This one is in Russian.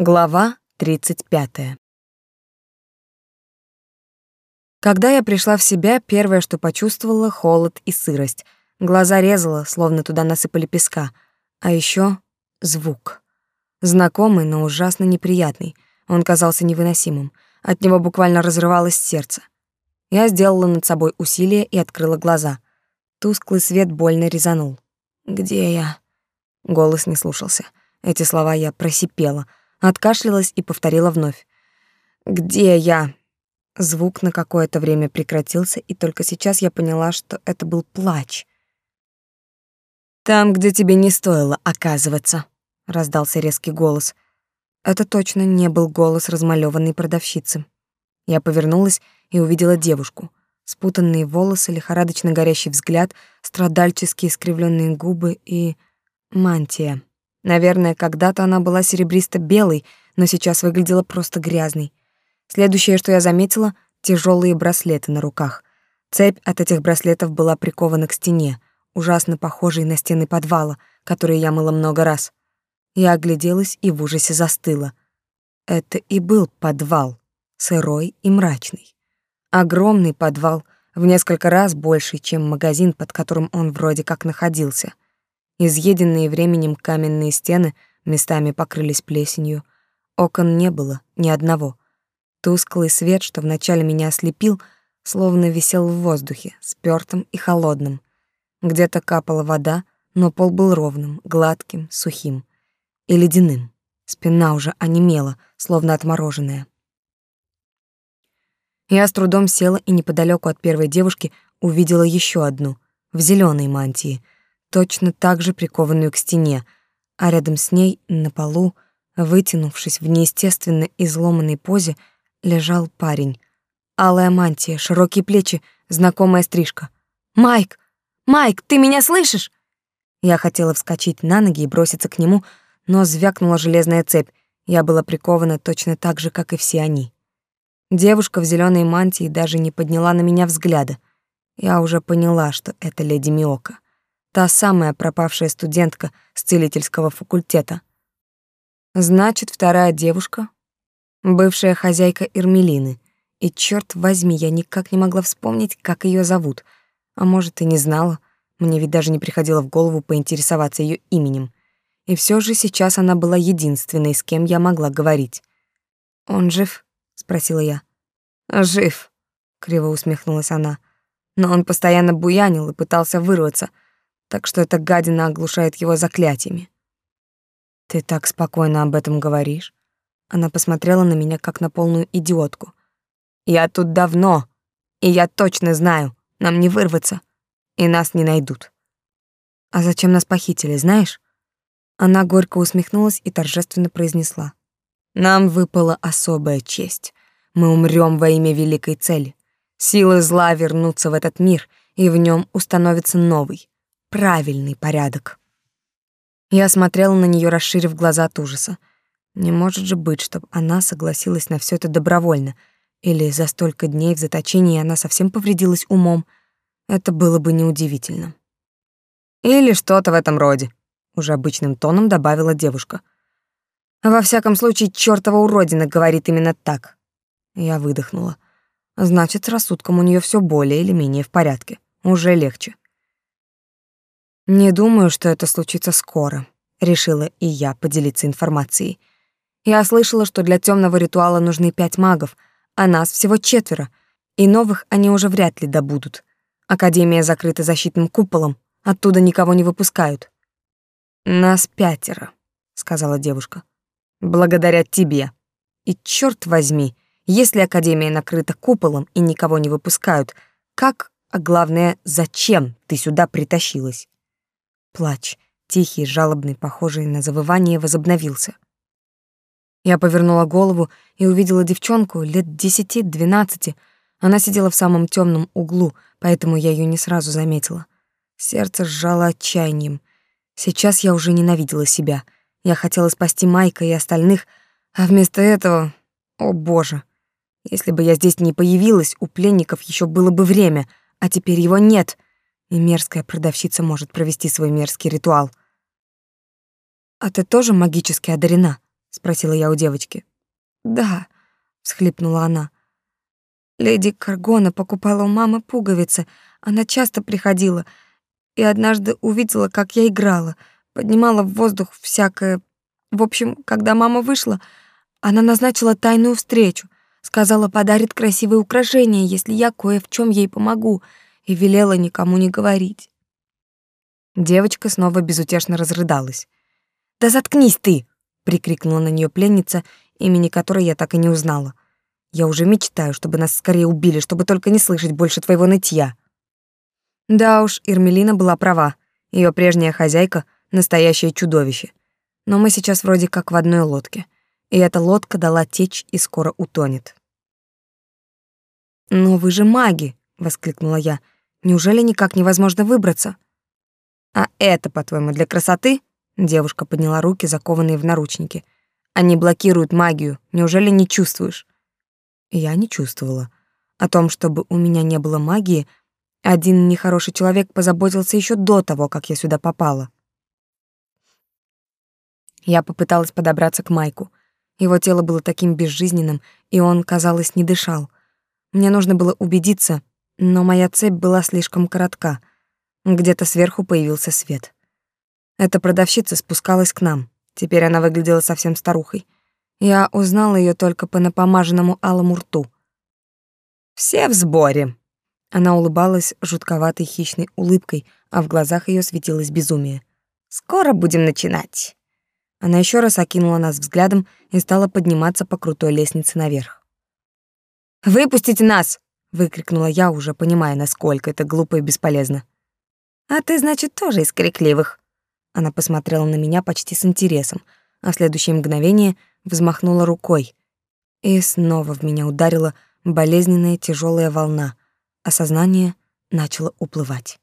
Глава 35. Когда я пришла в себя, первое, что почувствовала — холод и сырость. Глаза резало, словно туда насыпали песка. А еще звук. Знакомый, но ужасно неприятный. Он казался невыносимым. От него буквально разрывалось сердце. Я сделала над собой усилие и открыла глаза. Тусклый свет больно резанул. «Где я?» Голос не слушался. Эти слова я просипела — откашлялась и повторила вновь. «Где я?» Звук на какое-то время прекратился, и только сейчас я поняла, что это был плач. «Там, где тебе не стоило оказываться», — раздался резкий голос. Это точно не был голос размалёванной продавщицы. Я повернулась и увидела девушку. Спутанные волосы, лихорадочно горящий взгляд, страдальчески искривленные губы и... мантия. Наверное, когда-то она была серебристо-белой, но сейчас выглядела просто грязной. Следующее, что я заметила — тяжелые браслеты на руках. Цепь от этих браслетов была прикована к стене, ужасно похожей на стены подвала, которые я мыла много раз. Я огляделась и в ужасе застыла. Это и был подвал, сырой и мрачный. Огромный подвал, в несколько раз больше, чем магазин, под которым он вроде как находился — Изъеденные временем каменные стены местами покрылись плесенью. Окон не было, ни одного. Тусклый свет, что вначале меня ослепил, словно висел в воздухе, спёртым и холодным. Где-то капала вода, но пол был ровным, гладким, сухим и ледяным. Спина уже онемела, словно отмороженная. Я с трудом села и неподалеку от первой девушки увидела еще одну, в зеленой мантии — точно так же прикованную к стене, а рядом с ней на полу, вытянувшись в неестественно изломанной позе, лежал парень. Алая мантия, широкие плечи, знакомая стрижка. «Майк! Майк, ты меня слышишь?» Я хотела вскочить на ноги и броситься к нему, но звякнула железная цепь. Я была прикована точно так же, как и все они. Девушка в зеленой мантии даже не подняла на меня взгляда. Я уже поняла, что это леди Миока. Та самая пропавшая студентка с целительского факультета. Значит, вторая девушка — бывшая хозяйка Ирмелины. И черт возьми, я никак не могла вспомнить, как ее зовут. А может, и не знала. Мне ведь даже не приходило в голову поинтересоваться ее именем. И все же сейчас она была единственной, с кем я могла говорить. «Он жив?» — спросила я. «Жив», — криво усмехнулась она. «Но он постоянно буянил и пытался вырваться — так что эта гадина оглушает его заклятиями. Ты так спокойно об этом говоришь. Она посмотрела на меня как на полную идиотку. Я тут давно, и я точно знаю, нам не вырваться, и нас не найдут. А зачем нас похитили, знаешь? Она горько усмехнулась и торжественно произнесла: Нам выпала особая честь. Мы умрем во имя великой цели. Силы зла вернутся в этот мир, и в нем установится новый, правильный порядок. Я смотрела на нее, расширив глаза от ужаса. Не может же быть, чтобы она согласилась на все это добровольно, или за столько дней в заточении она совсем повредилась умом. Это было бы неудивительно. Или что-то в этом роде, уже обычным тоном добавила девушка. Во всяком случае, чёртова уродина говорит именно так. Я выдохнула. Значит, с рассудком у нее все более или менее в порядке. Уже легче. Не думаю, что это случится скоро, решила и я поделиться информацией. Я слышала, что для темного ритуала нужны пять магов, а нас всего четверо, и новых они уже вряд ли добудут. Академия закрыта защитным куполом, оттуда никого не выпускают. Нас пятеро, сказала девушка. Благодаря тебе. И черт возьми, если академия накрыта куполом и никого не выпускают, как, а главное, зачем ты сюда притащилась? Плач, тихий, жалобный, похожий на завывание, возобновился. Я повернула голову и увидела девчонку лет десяти-двенадцати. Она сидела в самом темном углу, поэтому я ее не сразу заметила. Сердце сжало отчаянием. Сейчас я уже ненавидела себя. Я хотела спасти Майка и остальных, а вместо этого... О, боже! Если бы я здесь не появилась, у пленников еще было бы время, а теперь его нет — и мерзкая продавщица может провести свой мерзкий ритуал. «А ты тоже магически одарена?» — спросила я у девочки. «Да», — всхлипнула она. «Леди Каргона покупала у мамы пуговицы. Она часто приходила и однажды увидела, как я играла, поднимала в воздух всякое. В общем, когда мама вышла, она назначила тайную встречу, сказала, подарит красивые украшения, если я кое в чем ей помогу, и велела никому не говорить. Девочка снова безутешно разрыдалась. «Да заткнись ты!» — прикрикнула на нее пленница, имени которой я так и не узнала. «Я уже мечтаю, чтобы нас скорее убили, чтобы только не слышать больше твоего нытья». Да уж, Ирмелина была права. Ее прежняя хозяйка — настоящее чудовище. Но мы сейчас вроде как в одной лодке. И эта лодка дала течь и скоро утонет. «Но вы же маги!» — воскликнула я. «Неужели никак невозможно выбраться?» «А это, по-твоему, для красоты?» Девушка подняла руки, закованные в наручники. «Они блокируют магию. Неужели не чувствуешь?» Я не чувствовала. О том, чтобы у меня не было магии, один нехороший человек позаботился еще до того, как я сюда попала. Я попыталась подобраться к Майку. Его тело было таким безжизненным, и он, казалось, не дышал. Мне нужно было убедиться, но моя цепь была слишком коротка. Где-то сверху появился свет. Эта продавщица спускалась к нам. Теперь она выглядела совсем старухой. Я узнала ее только по напомаженному алому рту. «Все в сборе», она улыбалась жутковатой хищной улыбкой, а в глазах ее светилось безумие. «Скоро будем начинать». Она еще раз окинула нас взглядом и стала подниматься по крутой лестнице наверх. «Выпустите нас!» — выкрикнула я, уже понимая, насколько это глупо и бесполезно. «А ты, значит, тоже из крикливых?» Она посмотрела на меня почти с интересом, а в следующее мгновение взмахнула рукой. И снова в меня ударила болезненная тяжелая волна, а сознание начало уплывать.